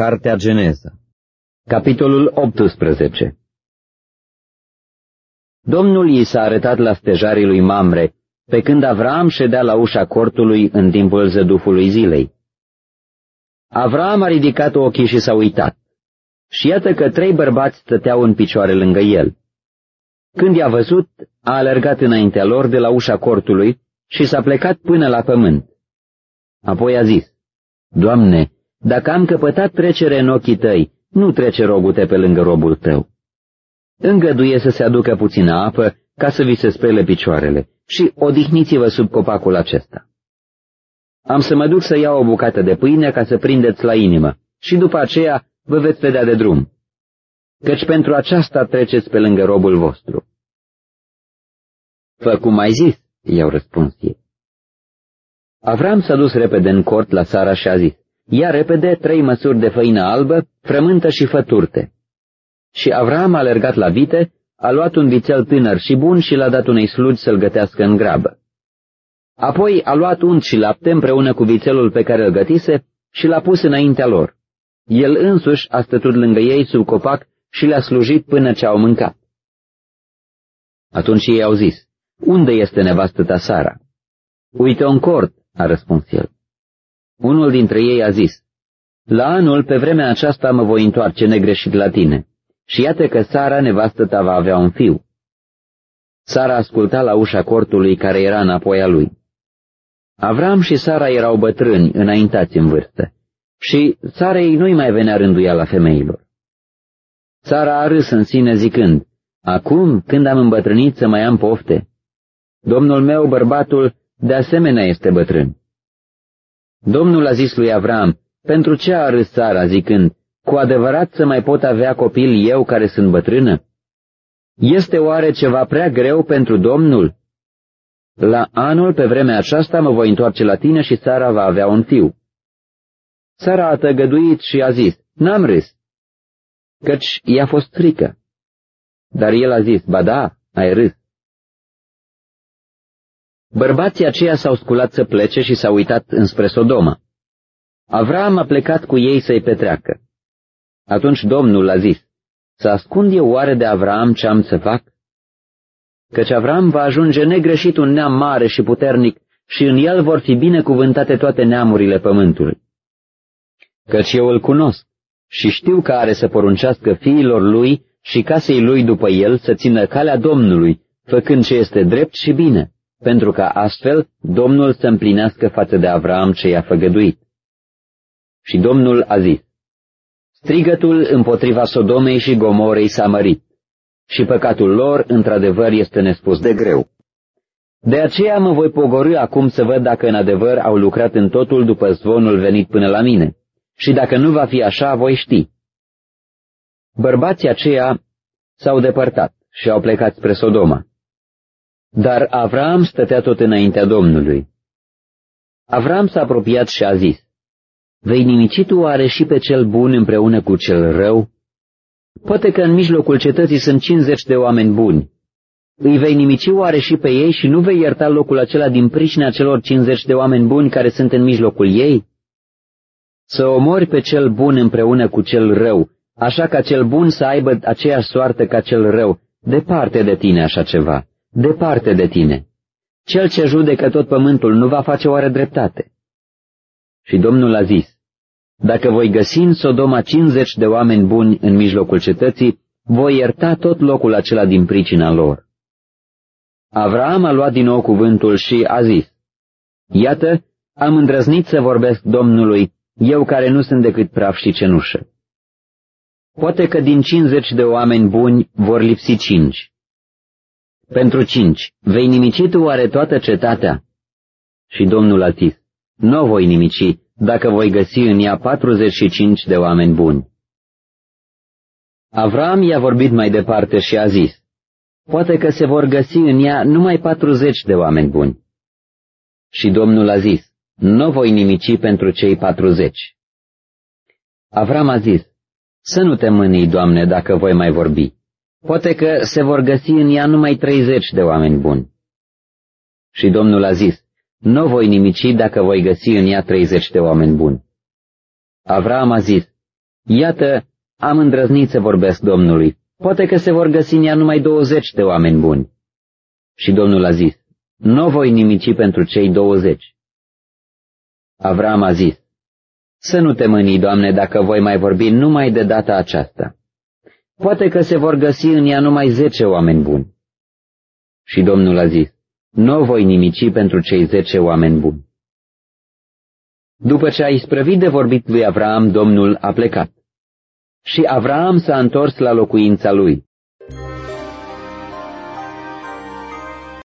Cartea Geneza Capitolul 18 Domnul i s-a arătat la stejarii lui Mamre, pe când Avram ședea la ușa cortului în timpul zădufului zilei. Avram a ridicat ochii și s-a uitat. Și iată că trei bărbați stăteau în picioare lângă el. Când i-a văzut, a alergat înaintea lor de la ușa cortului și s-a plecat până la pământ. Apoi a zis, Doamne, dacă am căpătat trecere în ochii tăi, nu trece rogute pe lângă robul tău. Îngăduie să se aducă puțină apă ca să vi se spele picioarele și odihniți-vă sub copacul acesta. Am să mă duc să iau o bucată de pâine ca să prindeți la inimă și după aceea vă veți vedea de drum, căci pentru aceasta treceți pe lângă robul vostru. Fă cum ai zis, i-au răspuns ei. Avram s-a dus repede în cort la Sara și a zis, ia repede trei măsuri de făină albă, frământă și făturte. Și Avram a alergat la vite, a luat un vițel tânăr și bun și l-a dat unei slugi să-l gătească în grabă. Apoi a luat unt și lapte împreună cu vițelul pe care îl gătise și l-a pus înaintea lor. El însuși a stătut lângă ei sub copac și le-a slujit până ce au mâncat. Atunci ei au zis, unde este nevastă ta Sara? Uite un cort, a răspuns el. Unul dintre ei a zis, La anul, pe vremea aceasta, mă voi întoarce negreșit la tine. Și iată că Sara, nevastă ta, va avea un fiu. Sara asculta la ușa cortului care era înapoi a lui. Avram și Sara erau bătrâni, înaintați în vârstă, și Sarei nu-i mai venea rânduiala femeilor. Sara a râs în sine zicând, Acum, când am îmbătrânit să mai am pofte, Domnul meu, bărbatul, de asemenea este bătrân. Domnul a zis lui Avram, pentru ce a râs Sara, zicând, cu adevărat să mai pot avea copil eu care sunt bătrână? Este oare ceva prea greu pentru Domnul? La anul, pe vremea aceasta, mă voi întoarce la tine și Sara va avea un fiu. Sara a tăgăduit și a zis, n-am râs, căci i-a fost frică. Dar el a zis, ba da, ai râs. Bărbații aceia s-au sculat să plece și s-au uitat înspre Sodoma. Avram a plecat cu ei să-i petreacă. Atunci Domnul a zis, să ascund eu oare de Avram ce am să fac? Căci Avram va ajunge negreșit un neam mare și puternic și în el vor fi binecuvântate toate neamurile pământului. Căci eu îl cunosc și știu că are să poruncească fiilor lui și casei lui după el să țină calea Domnului, făcând ce este drept și bine pentru ca astfel Domnul să împlinească față de Avram ce i-a făgăduit. Și Domnul a zis, Strigătul împotriva Sodomei și Gomorei s-a mărit, și păcatul lor, într-adevăr, este nespus de greu. De aceea mă voi pogorâ acum să văd dacă în adevăr au lucrat în totul după zvonul venit până la mine, și dacă nu va fi așa, voi ști. Bărbații aceia s-au depărtat și au plecat spre Sodoma. Dar Avram stătea tot înaintea Domnului. Avram s-a apropiat și a zis, Vei nimici tu oare și pe cel bun împreună cu cel rău? Poate că în mijlocul cetății sunt cincizeci de oameni buni. Îi vei nimici oare și pe ei și nu vei ierta locul acela din pricina celor cincizeci de oameni buni care sunt în mijlocul ei? Să omori pe cel bun împreună cu cel rău, așa ca cel bun să aibă aceeași soartă ca cel rău, departe de tine așa ceva departe de tine. Cel ce judecă tot pământul nu va face oare dreptate. Și Domnul a zis, dacă voi găsi în Sodoma 50 de oameni buni în mijlocul cetății, voi ierta tot locul acela din pricina lor. Avraam a luat din nou cuvântul și a zis, Iată, am îndrăznit să vorbesc Domnului, eu care nu sunt decât praf și cenușă. Poate că din 50 de oameni buni vor lipsi cinci. Pentru cinci, vei nimici tu oare toată cetatea? Și Domnul a zis, nu voi nimici, dacă voi găsi în ea 45 de oameni buni. Avram i-a vorbit mai departe și a zis, poate că se vor găsi în ea numai 40 de oameni buni. Și Domnul a zis, nu voi nimici pentru cei 40. Avram a zis, să nu te mânii, Doamne, dacă voi mai vorbi. Poate că se vor găsi în ea numai treizeci de oameni buni. Și Domnul a zis, nu voi nimici dacă voi găsi în ea treizeci de oameni buni. Avram a zis, Iată, am îndrăznit să vorbesc Domnului. Poate că se vor găsi în ea numai douăzeci de oameni buni. Și Domnul a zis, nu voi nimici pentru cei douăzeci. Avram a zis, să nu te mâni, Doamne, dacă voi mai vorbi numai de data aceasta. Poate că se vor găsi în ea numai zece oameni buni. Și Domnul a zis, nu voi nimici pentru cei zece oameni buni. După ce a isprăvit de vorbit lui Avram, Domnul a plecat. Și Avram s-a întors la locuința lui.